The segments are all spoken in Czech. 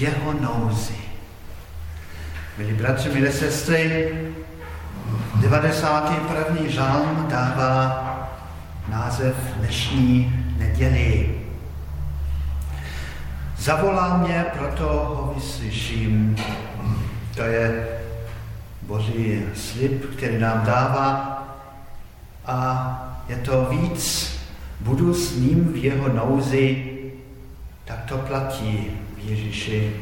jeho nouzi. Milí bratři, milé sestry, 91. žalm dává název dnešní neděli. Zavolá mě, proto ho vyslyším. To je boží slib, který nám dává a je to víc, budu s ním v jeho nouzi, tak to platí Ježíši.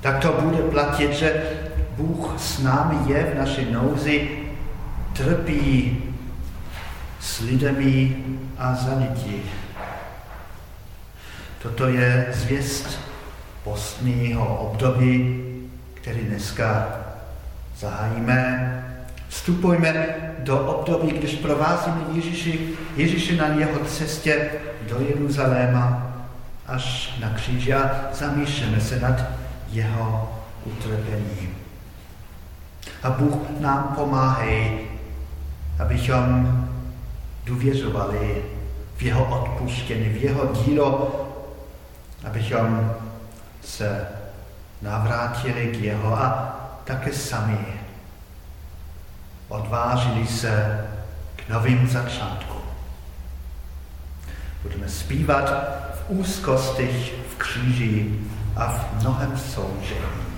Tak to bude platit, že Bůh s námi je v naší nouzi, trpí s lidmi a za lidi. Toto je zvěst postního období, který dneska zahájíme. Vstupujeme do období, když provázíme Ježíši, Ježíši na jeho cestě do Jeruzaléma až na kříži a zamýšlíme se nad jeho utrpením. A Bůh nám pomáhej, abychom důvěřovali v jeho odpuštění, v jeho dílo, abychom se navrátili k jeho a také sami odvážili se k novým začátkům. Budeme zpívat úzkostech, v kříži a v mnohem soužení.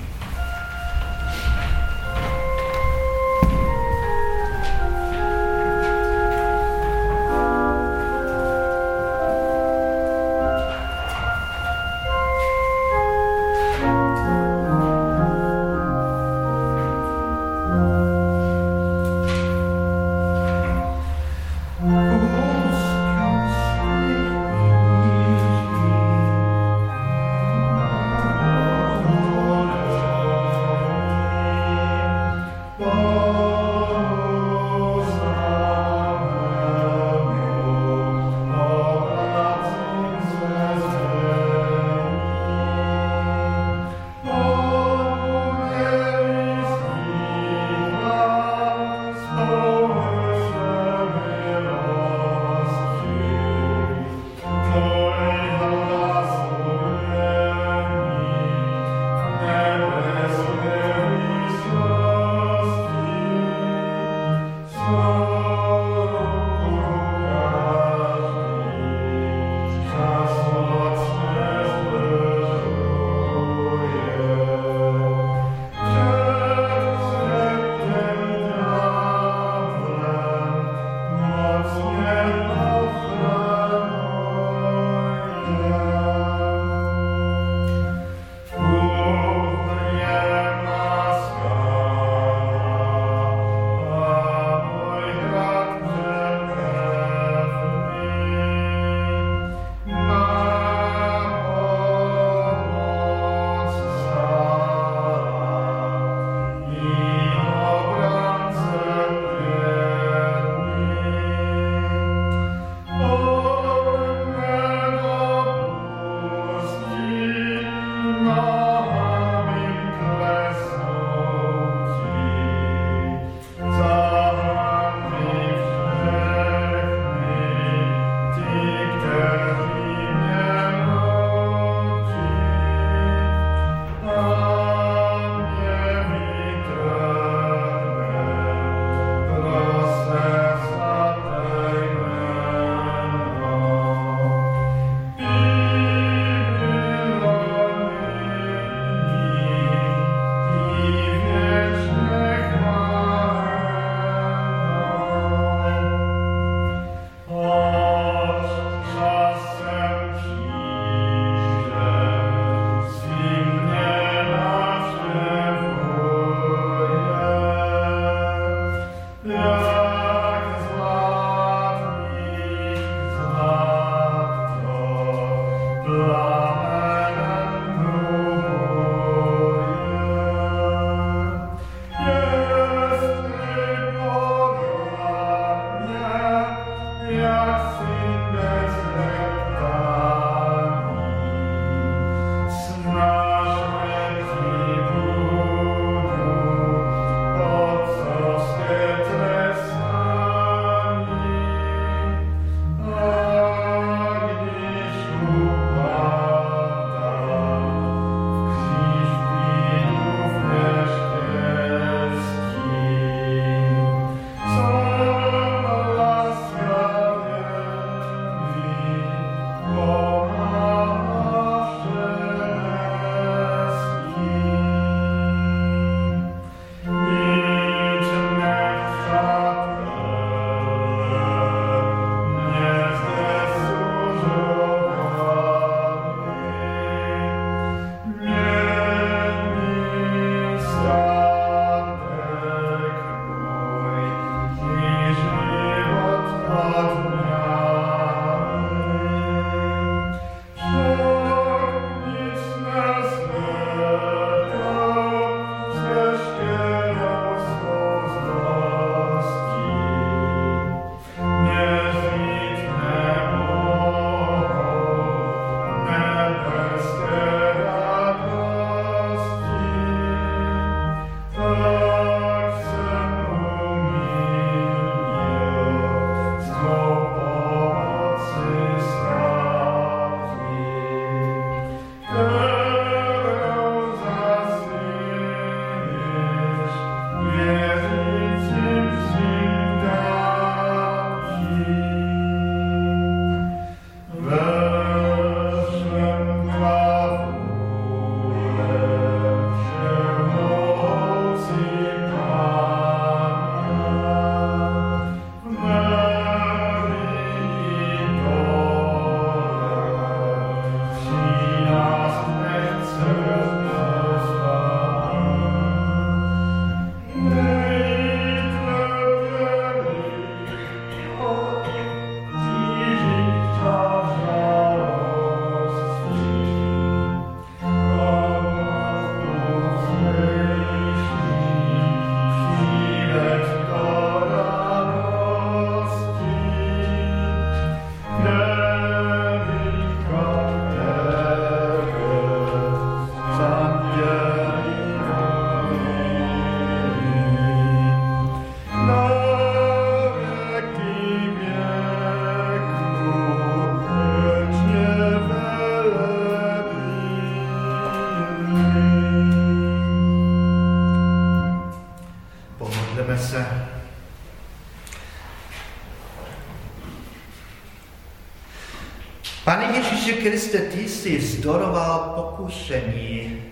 Kriste, ty jsi vzdoroval pokušení.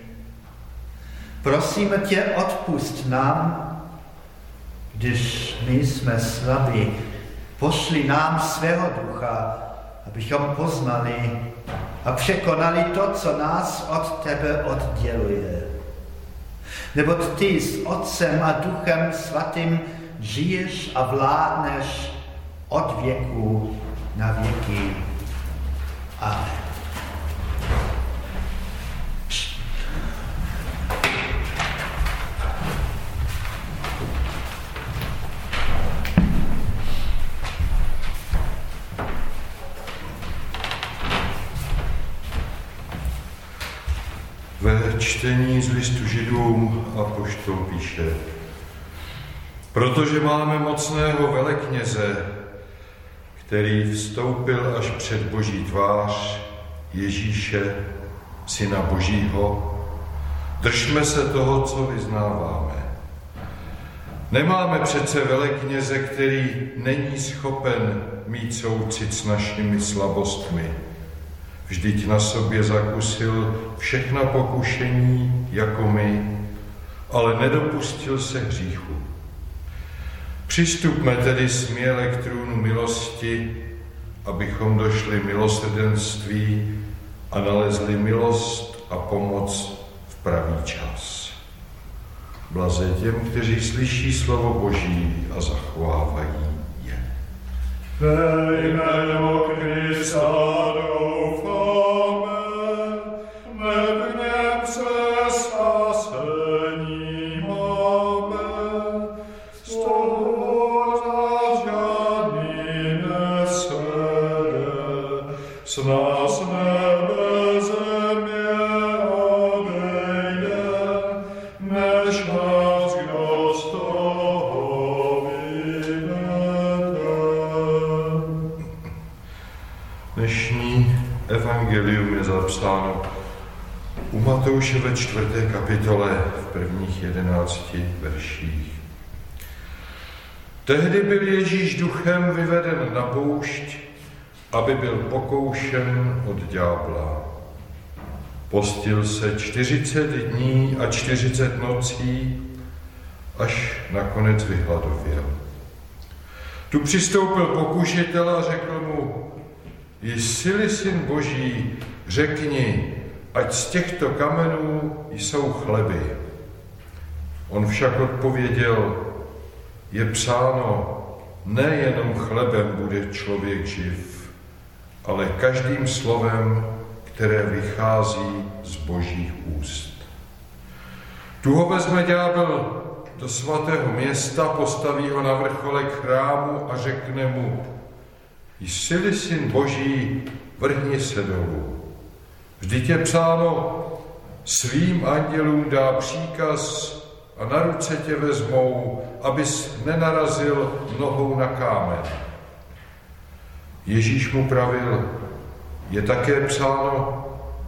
Prosíme tě, odpust nám, když my jsme slabí. Pošli nám svého ducha, abychom poznali a překonali to, co nás od tebe odděluje. Nebo ty s Otcem a Duchem Svatým žiješ a vládneš od věku na věky. A poštol píše, protože máme mocného velekněze, který vstoupil až před Boží tvář Ježíše, Syna Božího, držme se toho, co vyznáváme. Nemáme přece velekněze, který není schopen mít soucit s našimi slabostmi, Vždyť na sobě zakusil všechna pokušení jako my, ale nedopustil se hříchu. Přistupme tedy směle k trůnu milosti, abychom došli milosrdenství a nalezli milost a pomoc v pravý čas. Blaze těm, kteří slyší slovo Boží a zachovávají je. Ve jménu Krista Matouše ve čtvrté kapitole v prvních jedenácti verších. Tehdy byl Ježíš duchem vyveden na poušť, aby byl pokoušen od ďábla. Postil se 40 dní a 40 nocí, až nakonec vyhladověl. Tu přistoupil pokušitel a řekl mu, jsi syn Boží, řekni, ať z těchto kamenů jsou chleby. On však odpověděl, je psáno, nejenom chlebem bude člověk živ, ale každým slovem, které vychází z božích úst. Tu ho vezme ďábel do svatého města, postaví ho na vrcholek chrámu a řekne mu, jsi syn boží, vrhni se dolů. Vždyť je psáno, svým andělům dá příkaz a na ruce tě vezmou, abys nenarazil nohou na kámen. Ježíš mu pravil, je také psáno,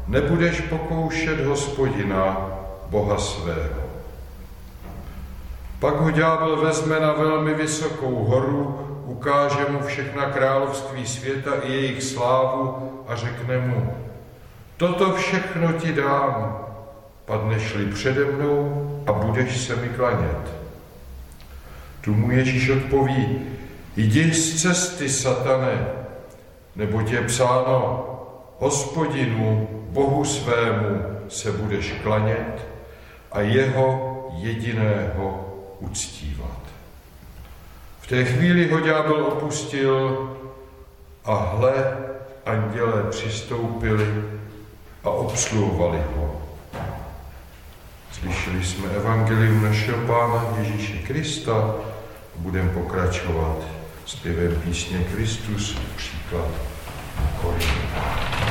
nebudeš pokoušet hospodina, Boha svého. Pak ho ďábel vezme na velmi vysokou horu, ukáže mu všechna království světa i jejich slávu a řekne mu, Toto všechno ti dám, padneš-li přede mnou a budeš se mi klanět. Tu mu Ježíš odpoví, jdi z cesty, satane, nebo tě psáno, hospodinu, Bohu svému se budeš klanět a jeho jediného uctívat. V té chvíli ho ďábel opustil a hle, anděle přistoupili a obsluhovali ho. Slyšeli jsme evangelium našeho Pána Ježíše Krista budeme pokračovat zpěvem písně Kristus, příklad Korin.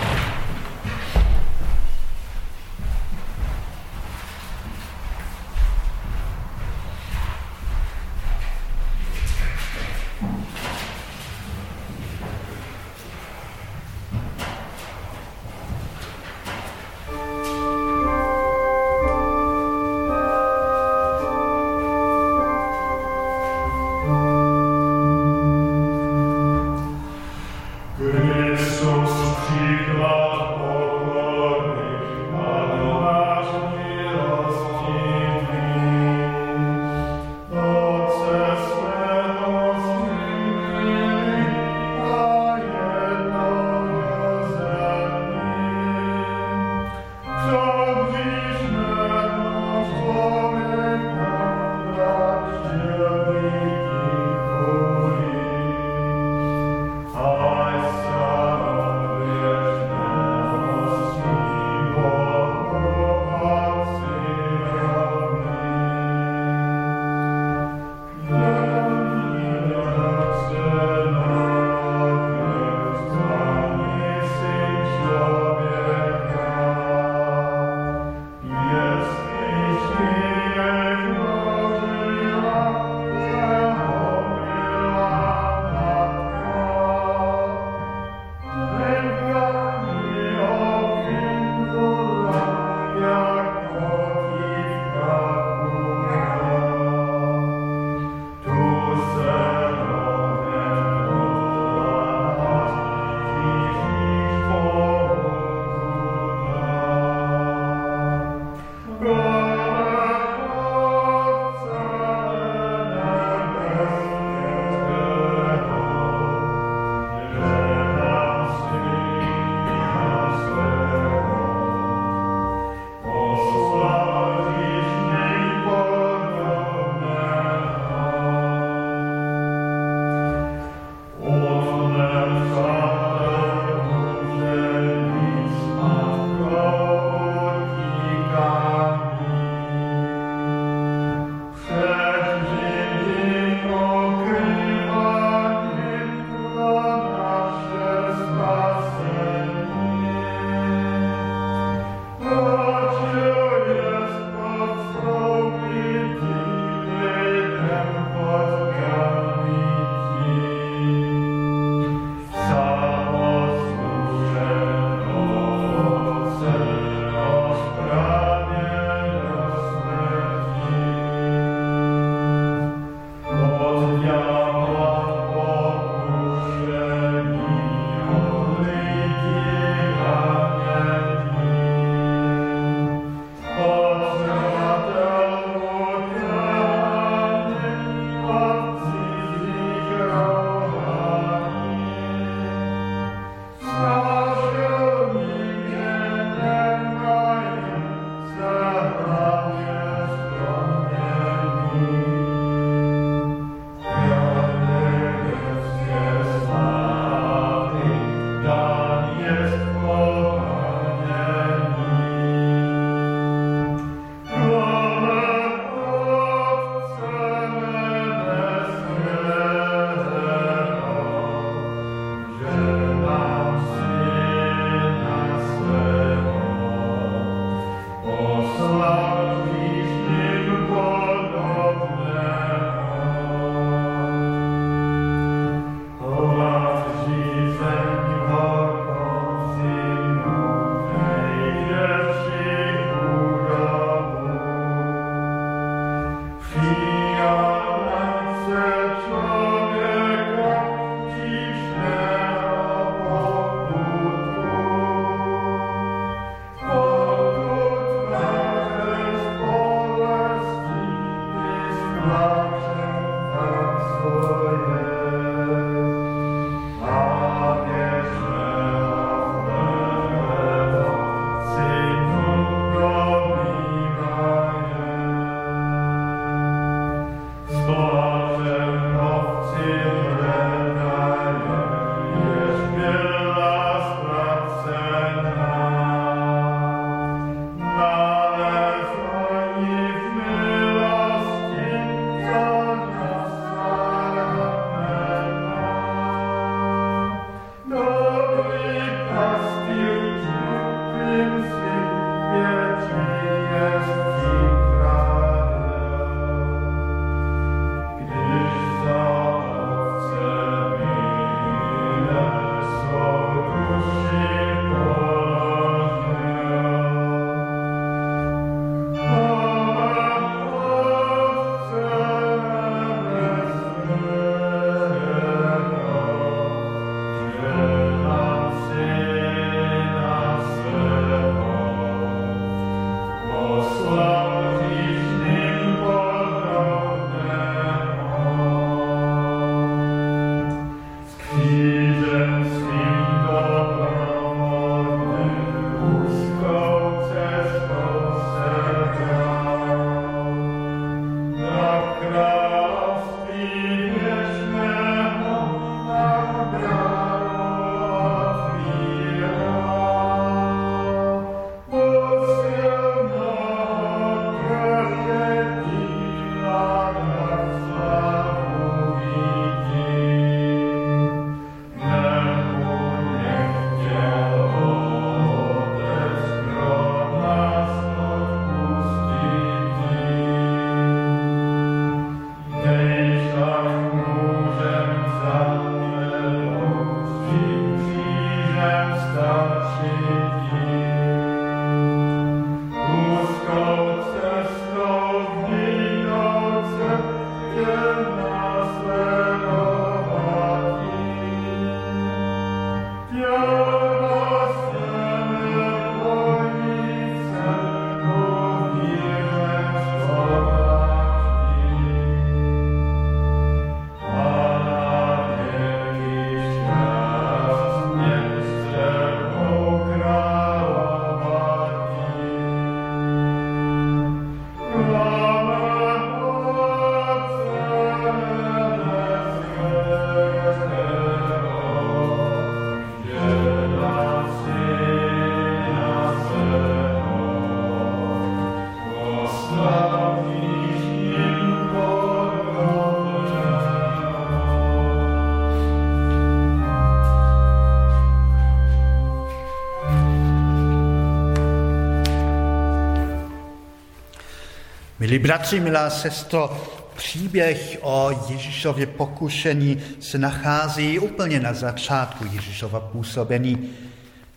Milí bratři, milá sestro, příběh o Ježíšově pokušení se nachází úplně na začátku Ježíšova působení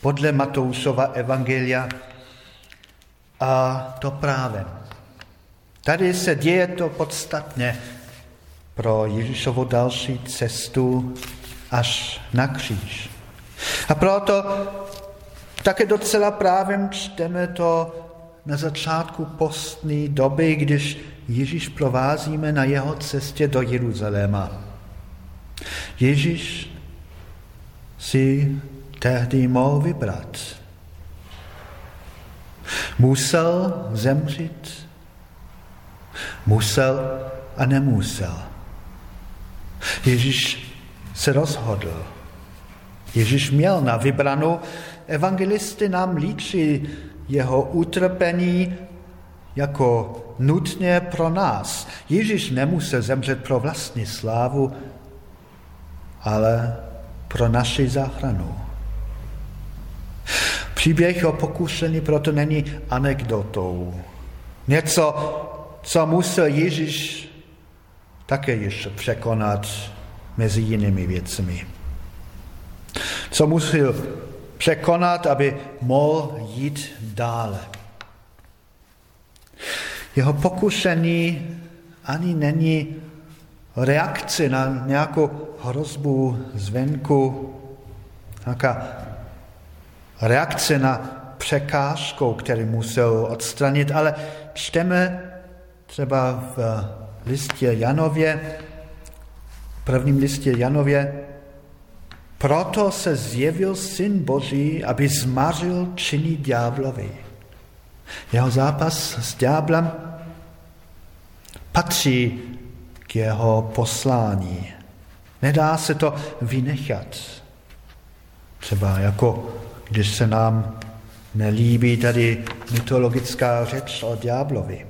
podle Matoušova evangelia a to právě. Tady se děje to podstatně pro Ježíšovu další cestu až na kříž. A proto také docela právě čteme to na začátku postní doby, když Ježíš provázíme na jeho cestě do Jeruzaléma. Ježíš si tehdy mohl vybrat. Musel zemřít, musel a nemusel. Ježíš se rozhodl. Ježíš měl na vybranou, evangelisty nám líčí jeho utrpení jako nutně pro nás. Ježíš nemusel zemřet pro vlastní slávu, ale pro naši záchranu. Příběh o pokušení proto není anekdotou. Něco, co musel Ježíš také ještě překonat mezi jinými věcmi. Co musel překonat, aby mohl jít dále. Jeho pokušení ani není reakce na nějakou hrozbu zvenku, nějaká reakce na překážku, který musel odstranit, ale čteme třeba v listě Janově, prvním listě Janově, proto se zjevil Syn Boží, aby zmařil činy ďáblovi. Jeho zápas s ďáblem patří k jeho poslání. Nedá se to vynechat. Třeba jako když se nám nelíbí tady mytologická řeč o ďáblovi.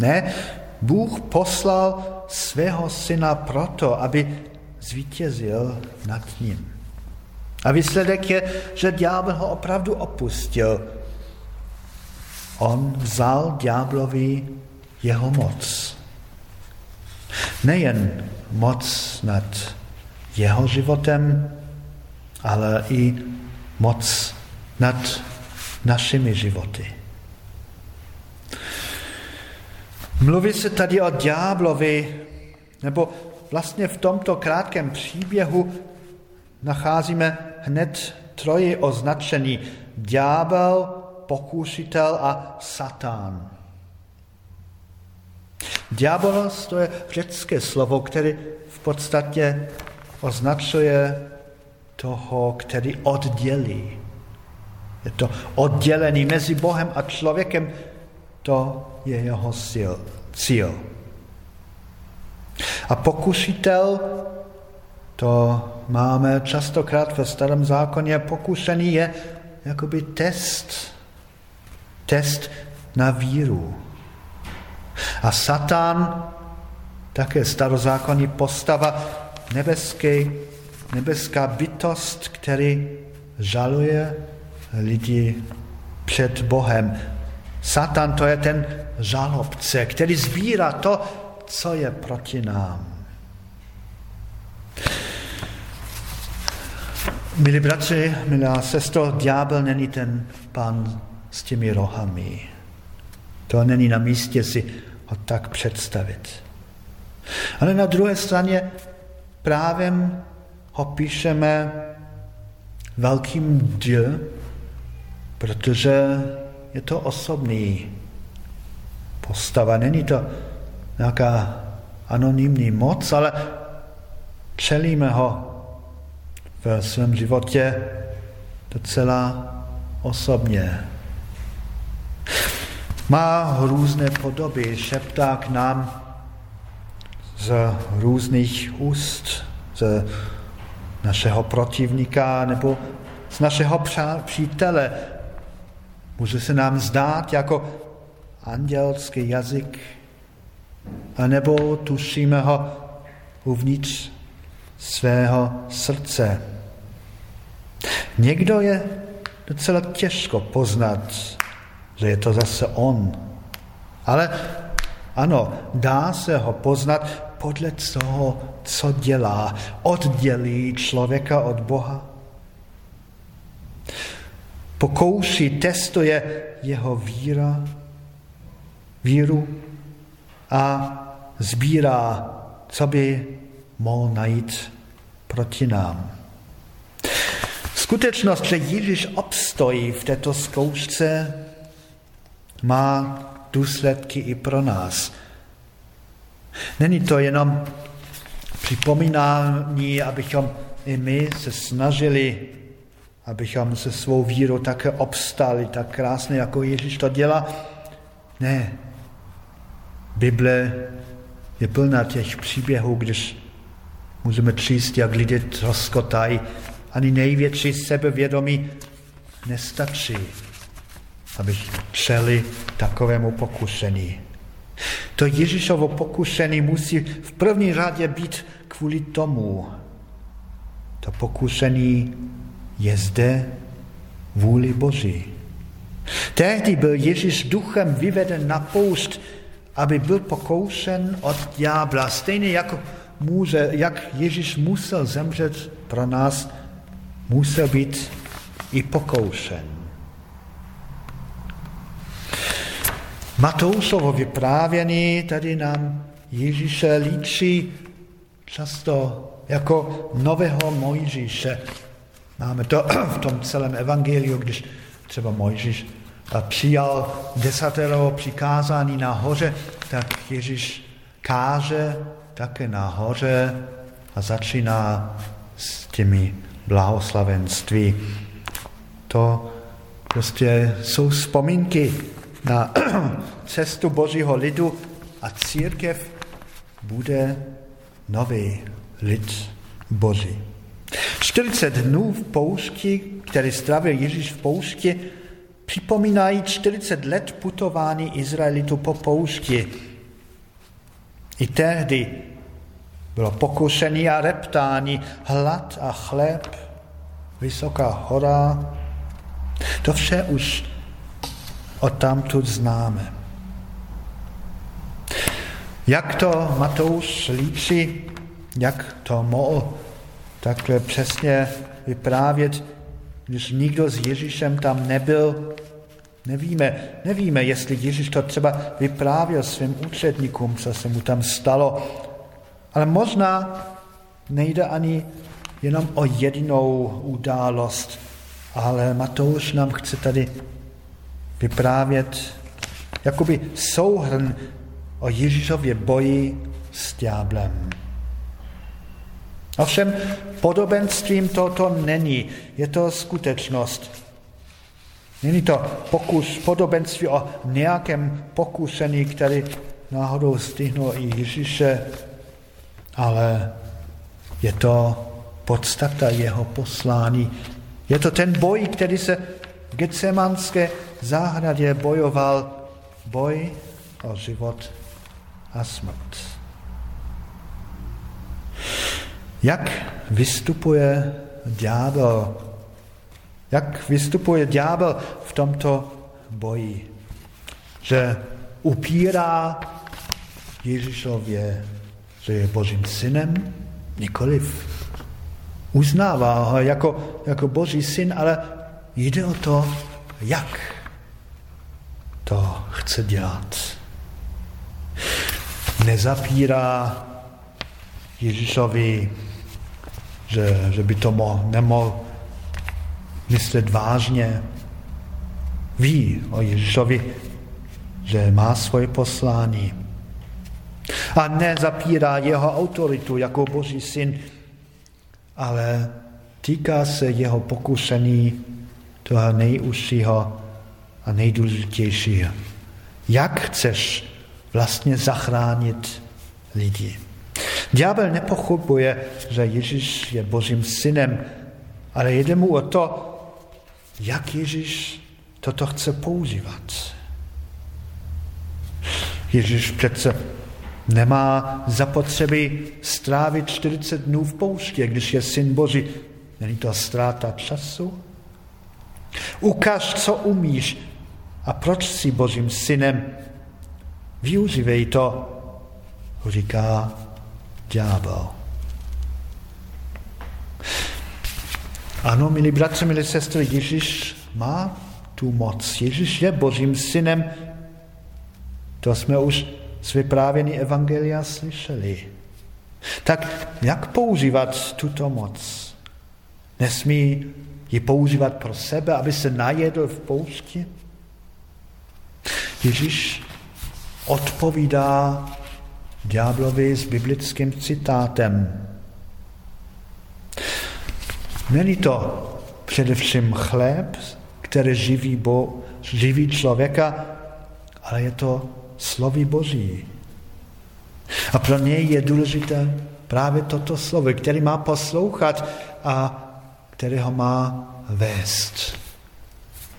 Ne, Bůh poslal svého syna proto, aby zvítězil nad ním. A výsledek je, že ďábel ho opravdu opustil. On vzal ďáblovi jeho moc. Nejen moc nad jeho životem, ale i moc nad našimi životy. Mluví se tady o ďáblovi, nebo vlastně v tomto krátkém příběhu nacházíme hned troje označení. Ďábel, pokušitel a satán. Diabolos to je řecké slovo, které v podstatě označuje toho, který oddělí. Je to oddělený mezi Bohem a člověkem, to je jeho cíl. A pokušitel, to máme častokrát ve starém zákoně, pokušený je jakoby test. Test na víru. A Satan, také starozákonní postava, nebeský, nebeská bytost, který žaluje lidi před Bohem. Satan to je ten žalobce, který sbírá to, co je proti nám. Milí bratři, milá sestro, ďábel není ten pán s těmi rohami. To není na místě si ho tak představit. Ale na druhé straně právem ho píšeme velkým D, protože je to osobný postava. Není to nějaká anonymní moc, ale čelíme ho v svém životě docela osobně. Má různé podoby, šeptá k nám z různých úst, z našeho protivníka nebo z našeho přítele. Může se nám zdát jako andělský jazyk a nebo tušíme ho uvnitř svého srdce. Někdo je docela těžko poznat, že je to zase on. Ale ano, dá se ho poznat podle toho, co dělá. Oddělí člověka od Boha. Pokouší, testuje jeho víra, víru a sbírá, co by mohl najít proti nám. Skutečnost, že Ježíš obstojí v této zkoušce, má důsledky i pro nás. Není to jenom připomínání, abychom i my se snažili, abychom se svou vírou také obstali, tak krásně, jako Ježíš to dělá. Ne. Bible je plná těch příběhů, když můžeme číst, jak lidé rozkotají. Ani největší sebevědomí nestačí, aby čeli takovému pokušení. To Ježíšovo pokušení musí v první řadě být kvůli tomu. To pokušení je zde vůli Boží. Tehdy byl Ježíš duchem vyveden na poušť, aby byl pokoušen od ďábla. Stejně jako může, jak Ježíš musel zemřet pro nás, musel být i pokoušen. Matoušovo vyprávění tady nám Ježíše líčí často jako nového Mojžíše. Máme to v tom celém evangeliu, když třeba Mojžíš přijal desatero přikázání na hoře, tak Ježíš káže také na hoře a začíná s těmi blahoslavenství. To prostě jsou vzpomínky na cestu Božího lidu a církev bude nový lid Boží. 40 dnů v poušti, který strávil Ježíš v poušti, připomínají 40 let putování Izraelitu po poušti. I tehdy bylo pokušení a reptání, hlad a chléb, vysoká hora. To vše už odtamtud známe. Jak to Matouš líčí, jak to mohl takhle přesně vyprávět, když nikdo s Ježíšem tam nebyl, nevíme, nevíme, jestli Ježíš to třeba vyprávěl svým účetníkům, co se mu tam stalo, ale možná nejde ani jenom o jedinou událost, ale Matouš nám chce tady vyprávět jakoby souhrn o Ježíšově boji s ďáblem. Ovšem podobenstvím toto není, je to skutečnost. Není to pokus, podobenství o nějakém pokusení, který náhodou stihnul i Ježíše, ale je to podstata jeho poslání. Je to ten boj, který se v Getsemanské zahradě bojoval boj o život a smrt. Jak vystupuje ďábel? Jak vystupuje ďábel v tomto boji? Že upírá Ježíšově, že je Božím synem? Nikoliv. Uznává ho jako, jako Boží syn, ale jde o to, jak to chce dělat. Nezapírá Ježíšovi, že, že by to mohl, nemohl myslet vážně. Ví o Ježíšovi, že má svoje poslání. A nezapírá jeho autoritu jako Boží syn, ale týká se jeho pokušení toho nejužšího a nejdůležitější. Jak chceš vlastně zachránit lidi? Ďábel nepochopuje, že Ježíš je Božím synem, ale jde mu o to, jak Ježíš toto chce používat. Ježíš přece nemá zapotřebí strávit 40 dnů v pouště, když je syn Boží. Není to ztráta času? Ukaž, co umíš, a proč jsi Božím synem. Využívej to, říká ďábel. Ano, milí bratři, milí sestry, Ježíš má tu moc. Ježíš je Božím synem. To jsme už z vyprávění Evangelia slyšeli. Tak jak používat tuto moc? Nesmí ji používat pro sebe, aby se najedl v poušti? Ježíš odpovídá ďáblovi s biblickým citátem. Není to především chléb, který živí, bo, živí člověka, ale je to slovy Boží. A pro něj je důležité právě toto slovo, který má poslouchat a který ho má vést.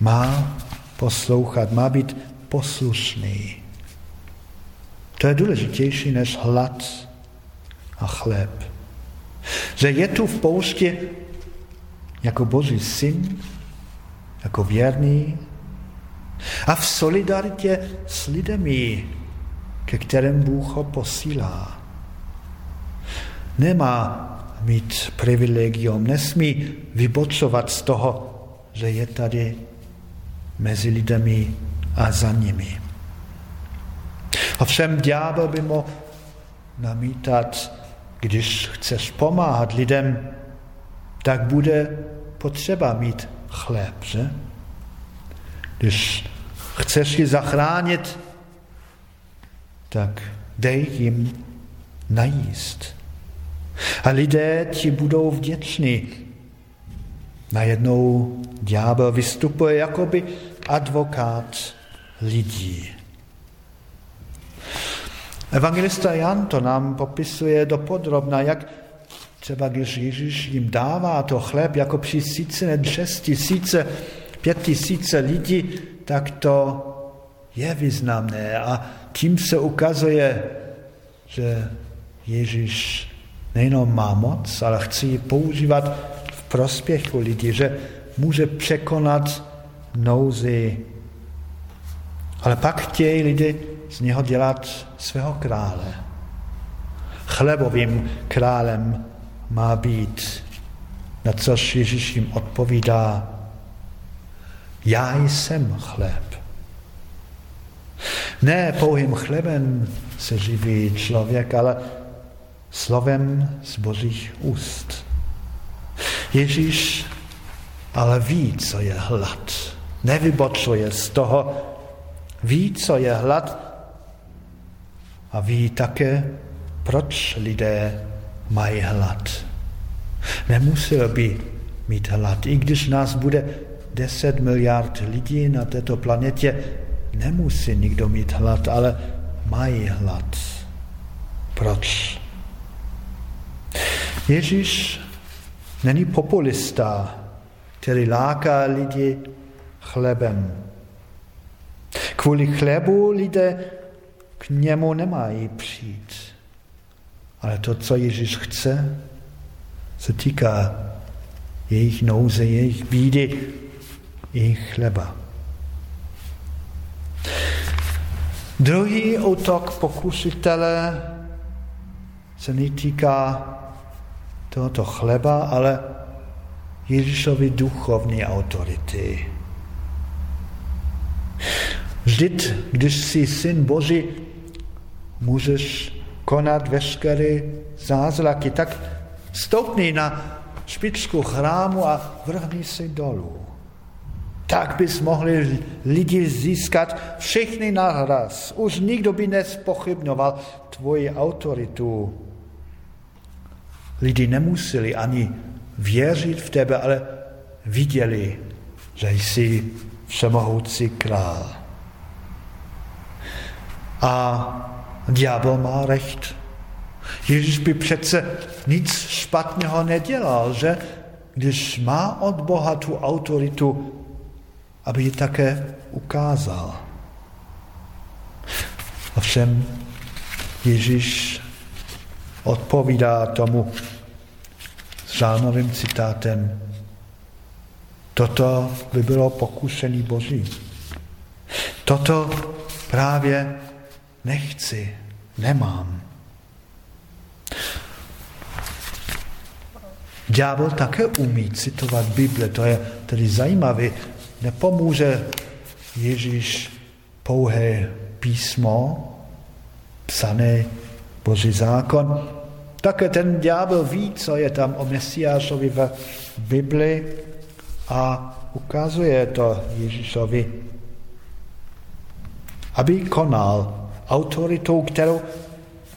Má poslouchat, má být poslušný. To je důležitější než hlad a chléb. Že je tu v poušti jako Boží syn, jako věrný a v solidaritě s lidmi, ke kterém Bůh ho posílá. Nemá mít privilegium, nesmí vybočovat z toho, že je tady mezi lidmi a za nimi. Ovšem ďábel by mohl namítat, když chceš pomáhat lidem, tak bude potřeba mít chléb, že? Když chceš ji zachránit, tak dej jim najíst. A lidé ti budou vděční. Najednou ďábel vystupuje jakoby advokát lidí. Evangelista Jan to nám popisuje dopodrobna, jak třeba když Ježíš jim dává to chléb jako při sice šest tisíce, pět tisíce lidí, tak to je významné a tím se ukazuje, že Ježíš nejenom má moc, ale chce ji používat v prospěchu lidí, že může překonat nouzy. Ale pak chtějí lidi z něho dělat svého krále. Chlebovým králem má být, na což Ježíš jim odpovídá, já jsem chléb. Ne pouhým chlebem se živí člověk, ale slovem z božích úst. Ježíš ale ví, co je hlad. Nevybočuje z toho, ví, co je hlad a ví také, proč lidé mají hlad. Nemusel by mít hlad. I když nás bude 10 miliard lidí na této planetě, nemusí nikdo mít hlad, ale mají hlad. Proč? Ježíš není populista, který láká lidi chlebem. Kvůli chlebu lidé k němu nemají přijít. Ale to, co Ježíš chce, se týká jejich nouze, jejich bídy, jejich chleba. Druhý útok pokusitele se netýká tohoto chleba, ale Ježíšovi duchovní autority. Vždyť, když jsi syn Boží, můžeš konat veškeré zázraky, tak stoupni na špičku chrámu a vrhni se dolů. Tak bys mohli lidi získat všechny nahraz. Už nikdo by nespochybnoval tvoji autoritu. Lidi nemuseli ani věřit v tebe, ale viděli, že jsi všemohoucí král. A diabol má recht. Ježíš by přece nic špatného nedělal, že když má od Boha tu autoritu, aby ji také ukázal. Ovšem Ježíš odpovídá tomu žálmovým citátem. Toto by bylo pokušení Boží. Toto právě nechci, nemám. Ďábel také umí citovat Bible, to je tedy zajímavé. Nepomůže Ježíš pouhé písmo, psané Boží zákon. Také ten ďábel ví, co je tam o Mesiášovi v Bibli a ukazuje to Ježíšovi, aby konal autoritou, kterou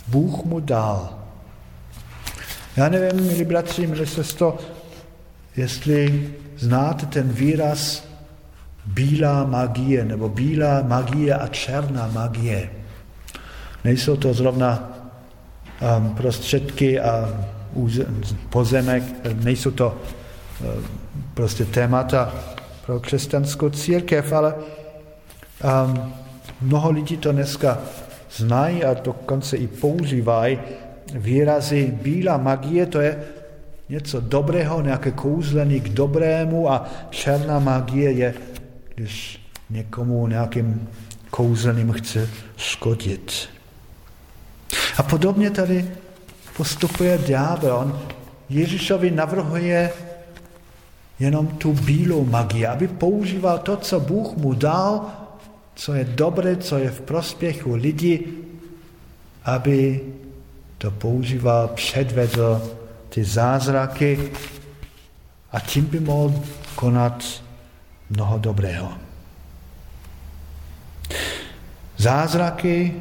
Bůh mu dal. Já nevím, milí bratři, milí sesto, jestli znáte ten výraz bílá magie, nebo bílá magie a černá magie. Nejsou to zrovna um, prostředky a pozemek, nejsou to um, prostě témata pro křesťanskou církev, ale um, mnoho lidí to dneska znají a dokonce i používají výrazy bílá magie, to je něco dobrého, nějaké kouzlení k dobrému a černá magie je, když někomu nějakým kouzelným chce škodit. A podobně tady postupuje ďábel. On Ježíšovi navrhuje jenom tu bílou magii, aby používal to, co Bůh mu dal, co je dobré, co je v prospěchu lidí, aby to používal, předvedl ty zázraky a tím by mohl konat mnoho dobrého. Zázraky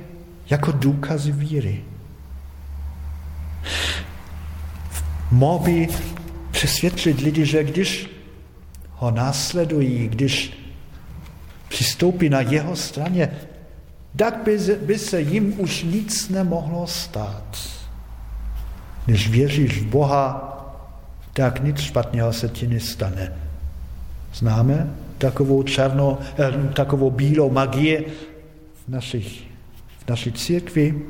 jako důkazy víry. Mohl by přesvědčit lidi, že když ho následují, když přistoupí na jeho straně, tak by, by se jim už nic nemohlo stát. Když věříš v Boha, tak nic špatného se ti nestane. Známe takovou černou, eh, takovou bílou magii v, našich, v naší církvi?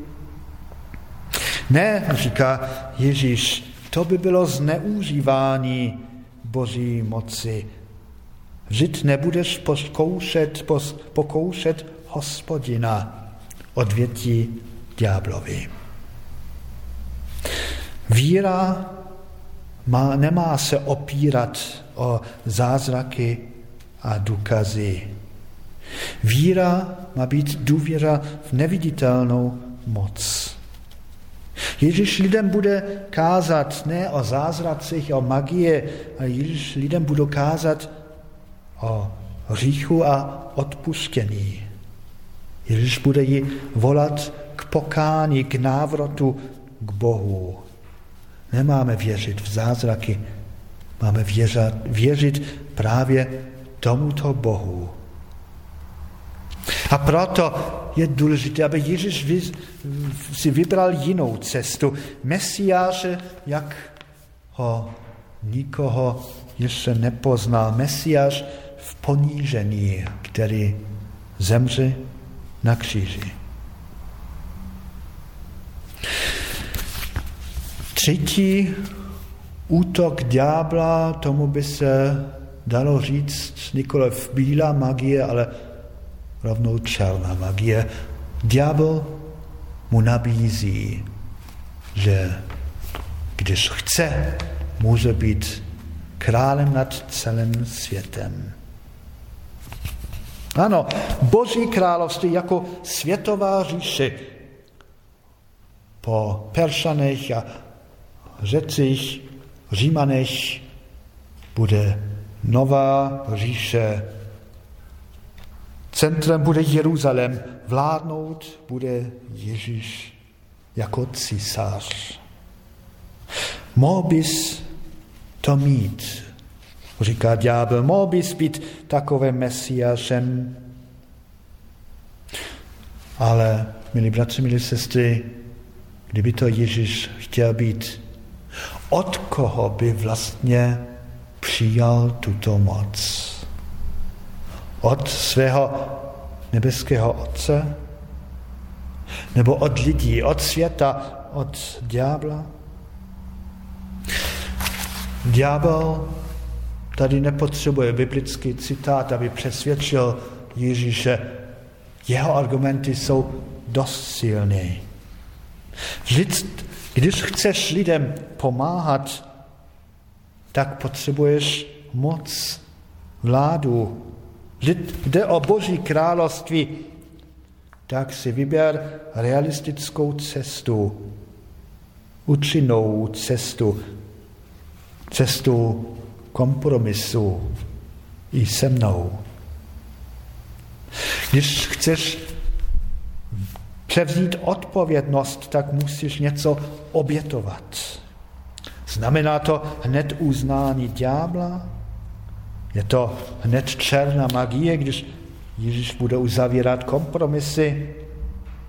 Ne, říká Ježíš, to by bylo zneužívání Boží moci. Žid nebudeš pokoušet, pokoušet hospodina, odvětí ďáblovi. Víra má, nemá se opírat o zázraky a důkazy. Víra má být důvěra v neviditelnou moc. Ježíš lidem bude kázat ne o zázracích, o magie, ale Ježíš lidem bude kázat o hříchu a odpuštění. Ježíš bude ji volat k pokání, k návratu k Bohu. Nemáme věřit v zázraky, máme věřat, věřit právě tomuto Bohu. A proto je důležité, aby Ježíš si vybral jinou cestu. Mesiáše, jak ho nikoho ještě nepoznal. Mesiáš v ponížení, který zemře na kříži. Třetí útok ďábla, tomu by se dalo říct nikoliv bílá magie, ale rovnou černá magie. Ďábel mu nabízí, že když chce, může být králem nad celým světem. Ano, Boží království jako světová říše po Peršanech a Řecích, Římanech bude nová říše. Centrem bude Jeruzalém, vládnout bude Ježíš jako císař. Mohl bys to mít, říká ďábel, mohl bys být takovým mesiášem. Ale, milí bratři, milí sestry, kdyby to Ježíš chtěl být, od koho by vlastně přijal tuto moc? Od svého nebeského Otce? Nebo od lidí, od světa, od ďábla? Ďábel tady nepotřebuje biblický citát, aby přesvědčil Ježíše. Jeho argumenty jsou dost silný. Když chceš lidem pomáhat, tak potřebuješ moc, vládu. Jde o Boží království, tak si vyber realistickou cestu, účinnou cestu, cestu kompromisu i se mnou. Když chceš převzít odpovědnost, tak musíš něco obětovat. Znamená to hned uznání ďábla? Je to hned černá magie, když Ježíš bude uzavírat kompromisy?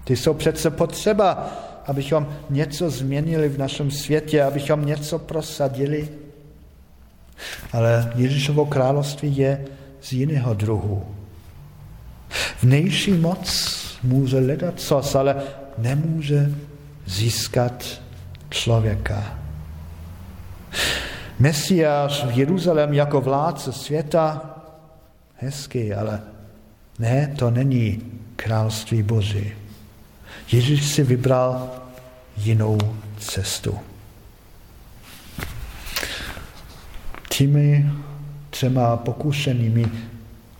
Ty jsou přece potřeba, abychom něco změnili v našem světě, abychom něco prosadili. Ale Ježíšovo království je z jiného druhu. Vnější moc může hledat cos, ale nemůže získat člověka. Mesiáš v Jeruzalém jako vládce světa, hezký, ale ne, to není království Boží. Ježíš si vybral jinou cestu. Těmi třema pokušenými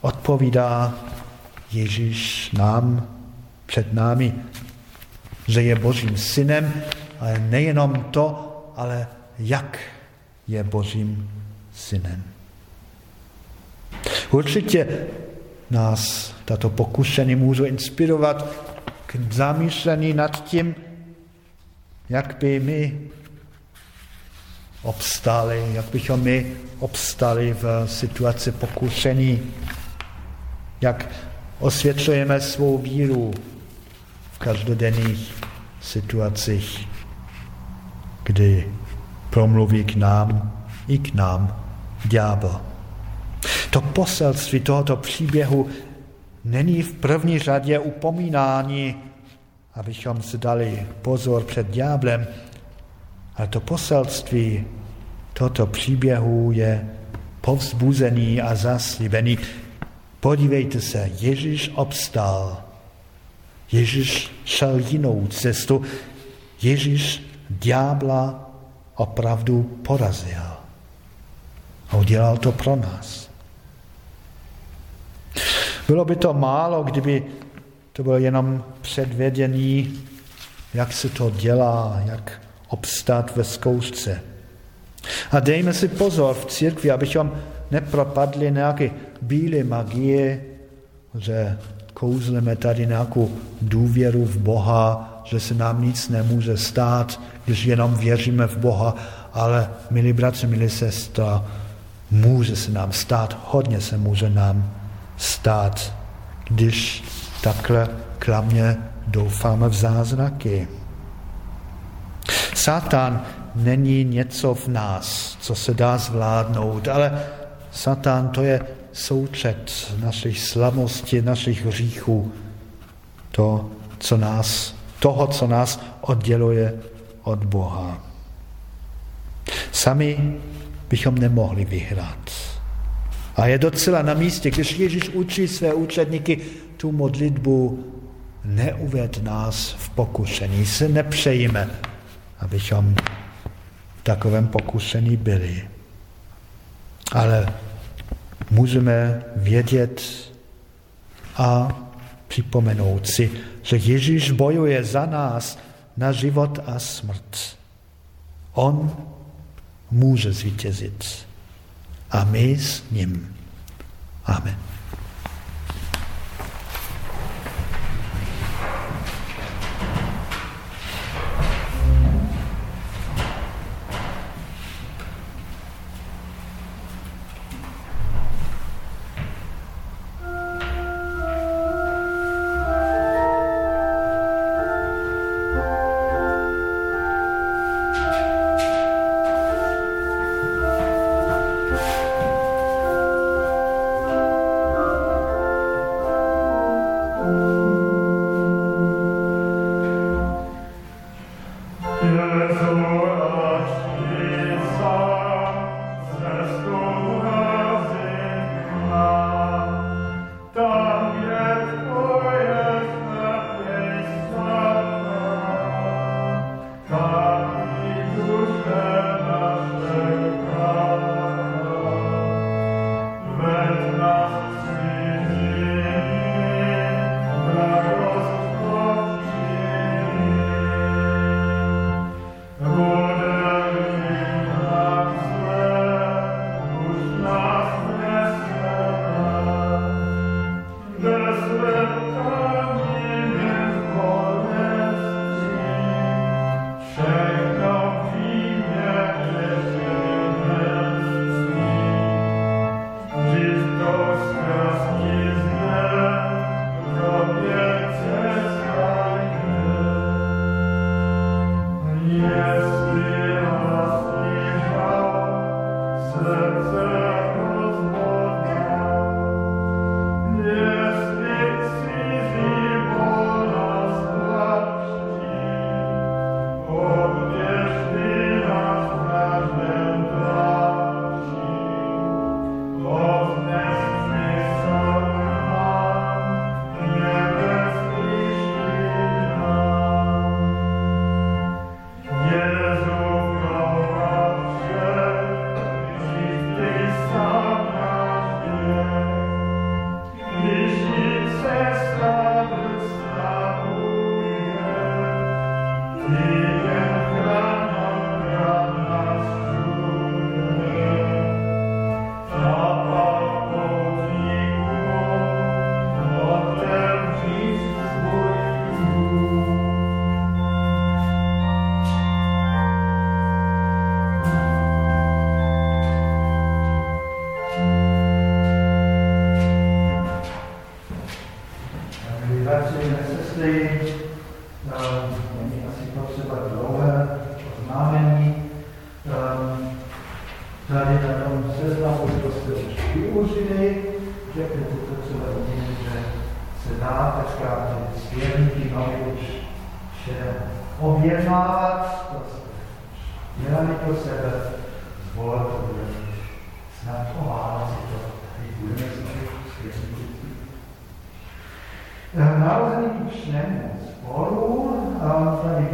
odpovídá Ježíš nám, před námi, že je Božím synem, ale nejenom to, ale jak je Božím synem. Určitě nás tato pokušení může inspirovat k zamýšlení nad tím, jak by my obstali, jak bychom my obstali v situaci pokušení, jak osvětlujeme svou víru v každodenních situacích, kdy promluví k nám i k nám ďábel. To poselství tohoto příběhu není v první řadě upomínání, abychom si dali pozor před ďáblem, ale to poselství tohoto příběhu je povzbuzený a zaslíbený. Podívejte se, Ježíš obstal. Ježíš šel jinou cestu. Ježíš ďábla opravdu porazil. A udělal to pro nás. Bylo by to málo, kdyby to bylo jenom předvědění, jak se to dělá, jak obstát ve zkoušce. A dejme si pozor v církvi, abychom nepropadli nějaké bílé magie, že kouzleme tady nějakou důvěru v Boha, že se nám nic nemůže stát, když jenom věříme v Boha, ale milí bratři, milí sestra, může se nám stát, hodně se může nám stát, když takhle klamně doufáme v zázraky. Satan není něco v nás, co se dá zvládnout, ale Satan to je součet našich slabosti, našich hříchů, to, co nás, toho, co nás odděluje od Boha. Sami bychom nemohli vyhrát. A je docela na místě, když Ježíš učí své učedníky tu modlitbu, neuved nás v pokušení. Se nepřejíme, abychom v takovém pokušení byli. Ale můžeme vědět a připomenout si, že Ježíš bojuje za nás na život a smrt. On může zvítězit. A my s ním. Amen.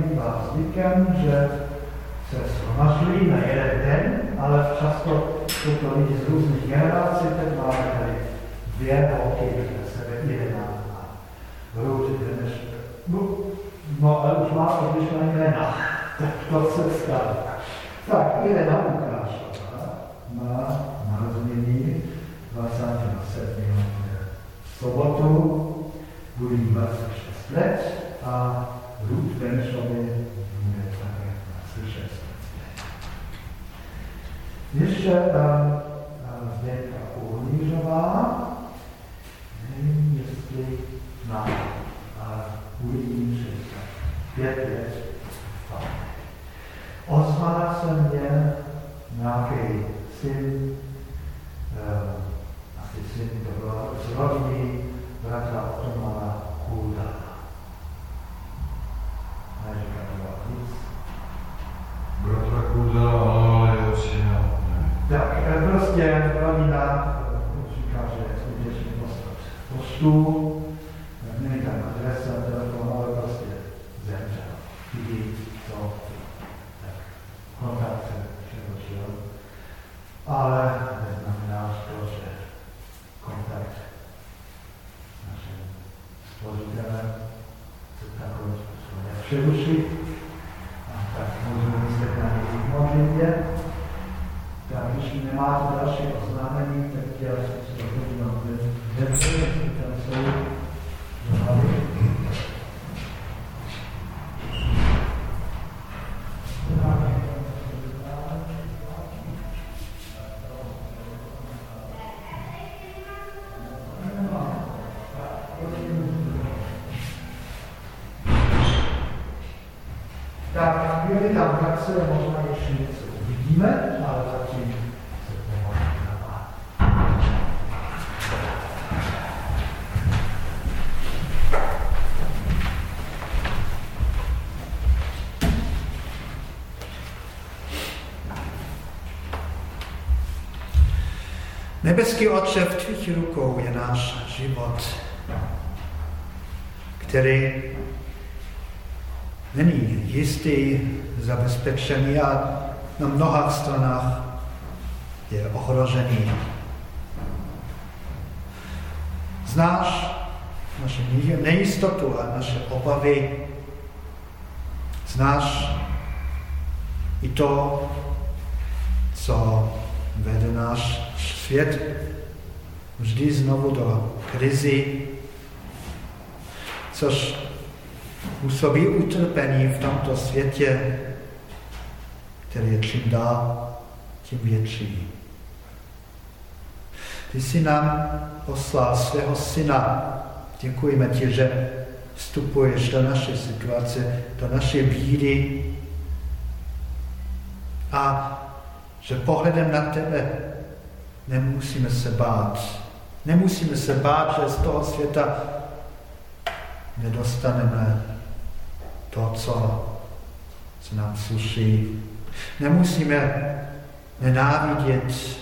bývá zvykem, že se shromažují na jeden den, ale často jsou to lidi z různých generací, teď máme tady dvě holky vedle sebe, jedenáct na, hrůř než... No, no, ale už má odlišná jména, tak to se stane. Tak, Irena ukrášová má narozeniny 27. sobotu, bude 26 let a Ruth Benešově také slyšet. Ještě eh, eh, Zdenka Uhlířová, nevím, jestli na eh, uvidím Česka. Pět let. Se mě nějaký syn, asi syn, to byl Otomana Tak e, prostě hlavní nám e, říká, že je postu, tak byly tam praxe možná ještě něco uvidíme, ale zatím se to možná Nebeský Otče, v tvých rukou je náš život, který není jistý, zabezpečený a na mnoha stranách je ohrožený. Znáš naše nejistotu a naše obavy. Znáš i to, co vede náš svět vždy znovu do krizi, což působí utrpení v tomto světě, který je čím dá, tím větší. Ty jsi nám poslal svého syna. Děkujeme ti, že vstupuješ do naší situace, do naší bídy a že pohledem na tebe nemusíme se bát. Nemusíme se bát, že z toho světa nedostaneme to, co se nám sluší. Nemusíme nenávidět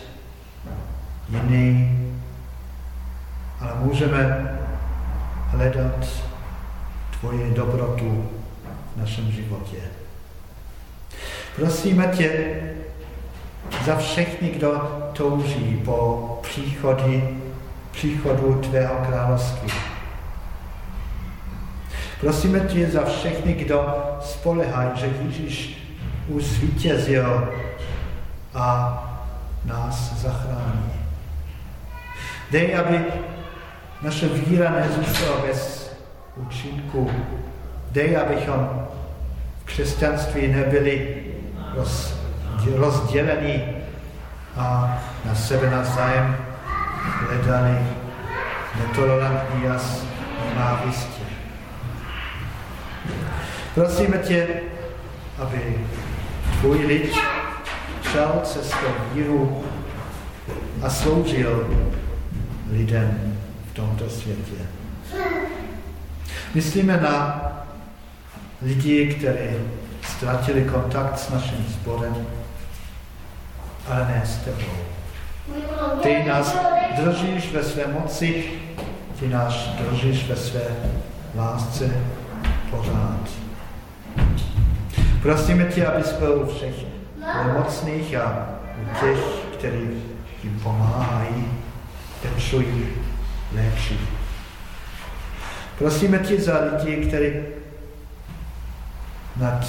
jiný, ale můžeme hledat tvoje dobrotu v našem životě. Prosíme tě za všechny, kdo touží po příchody, příchodu tvého království. Prosíme tě za všechny, kdo spolehají, že Ježíš už zvítězil a nás zachrání. Dej, aby naše víra nezůstala bez účinku. Dej, abychom v křesťanství nebyli roz, rozdělení a na sebe navzájem hledali netolerantní a nenávistě. Prosíme tě, aby tvůj lid šel cestou víru a sloužil lidem v tomto světě. Myslíme na lidi, kteří ztratili kontakt s naším sborem, ale ne s tebou. Ty nás držíš ve své moci, ty nás držíš ve své lásce pořád. Prosíme tě, abys byl u všech nemocných a u těch, kteří jim pomáhají, pečují, léčí. Prosíme tě za lidi, kteří nad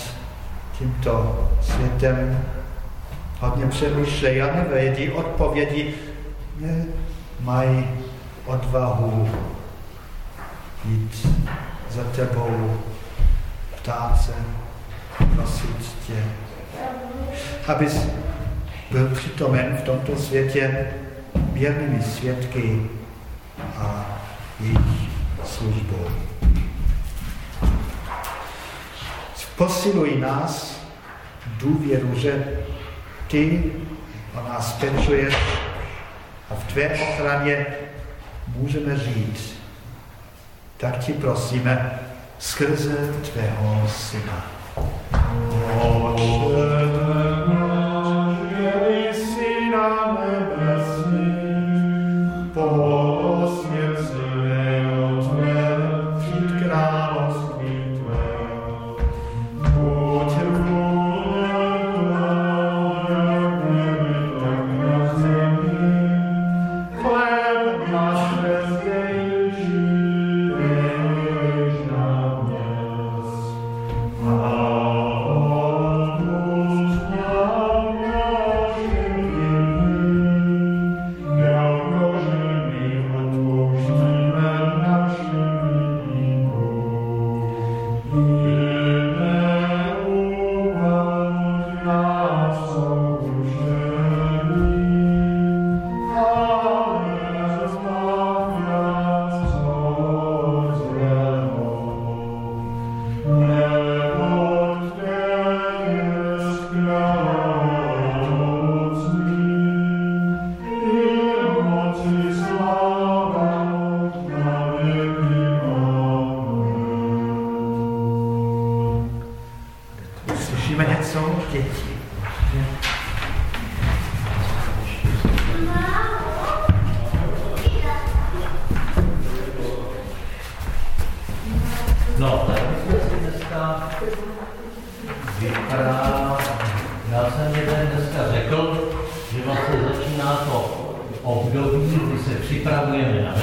tímto světem hodně přemýšlejí a nevědí odpovědi, mají odvahu jít za tebou, ptát se, prosit tě, abys byl přitomen v tomto světě věrnými svědky a jejich službou. Posiluj nás důvěru, že ty o nás pečuješ a v tvé ochraně můžeme žít. Tak ti prosíme skrze tvého syna. Oče,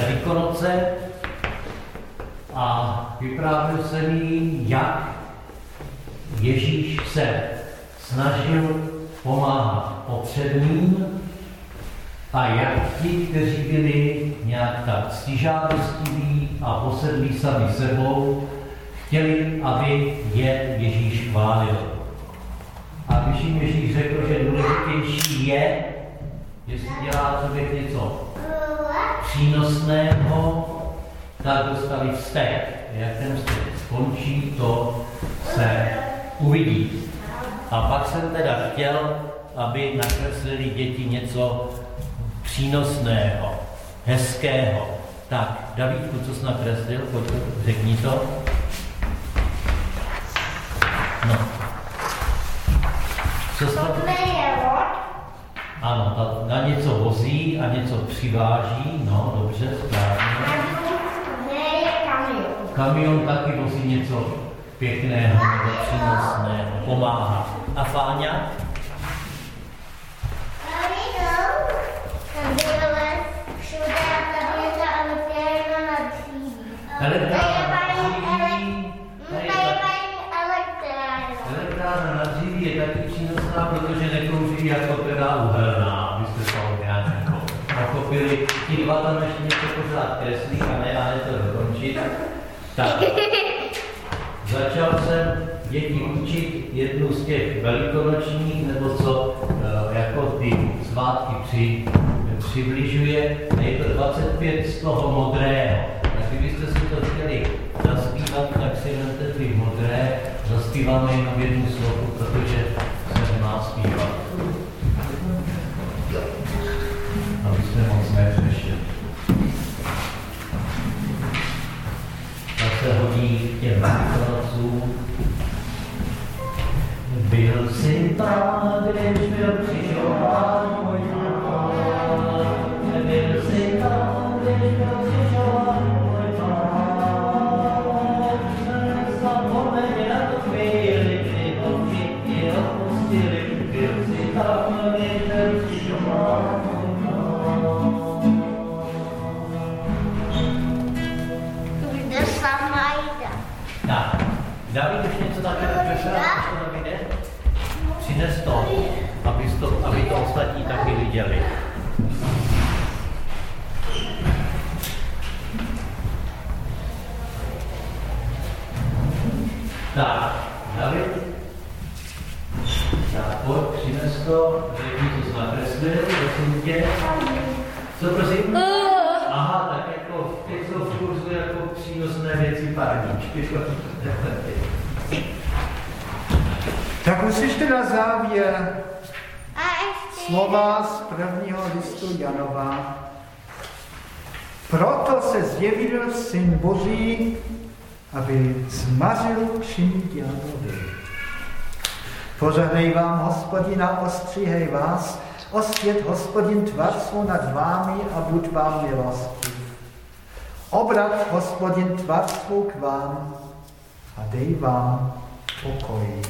Velikonoce a vyprávěl jsem jí, jak Ježíš se snažil pomáhat potřebným a jak ti, kteří byli nějak tak stižádostiví a posedlí sami sebou, chtěli, aby je Ježíš chválil. A když jim Ježíš řekl, že důležitější je, jestli dělá člověk něco přínosného, tak dostali vztek. Jak ten vztek skončí, to se uvidí. A pak jsem teda chtěl, aby nakreslili děti něco přínosného, hezkého. Tak, Davidku, co jsi nakreslil, pojď, řekni to. No. Co jsi... Ano, ta, na něco vozí a něco přiváží, no, dobře, správně. Kamion taky vozí něco pěkného nebo přínosného, pomáhá. A Fáňa? Elektrárna na dříví je taky přínosná, protože nekouří jako teda uhelná, abyste to nějak dva tam ještě něco pořád kreslí a ne, ale to dokončit. Tak. Začal jsem děti učit jednu z těch velikonočních, nebo co eh, jako ty svátky při, přibližuje. Je to 25 z toho modrého. Tak kdybyste si to chtěli zaspívat, tak si vemte ty modré, zaspíváme jenom jednu slovu, protože se nemá zpívat. Těm velikonocům. Byl jsi tam, viděli. Tak, David. Tak, pojď, přines to, řekni, co jsi nakreslil, prosím tě. Co prosím? Aha, tak jako teď jsou v kurzu jako přínosné věci parníčky. Tak uslyšte na závěr slova z prvního listu Janova. Proto se zjevil Syn Boží, aby zmařil činy ďáblovi. Požehnej vám, hospodina, ostříhej vás, osvět hospodin tvar svou nad vámi a buď vám milostiv. Obrat hospodin tvar svou k vám a dej vám pokoj.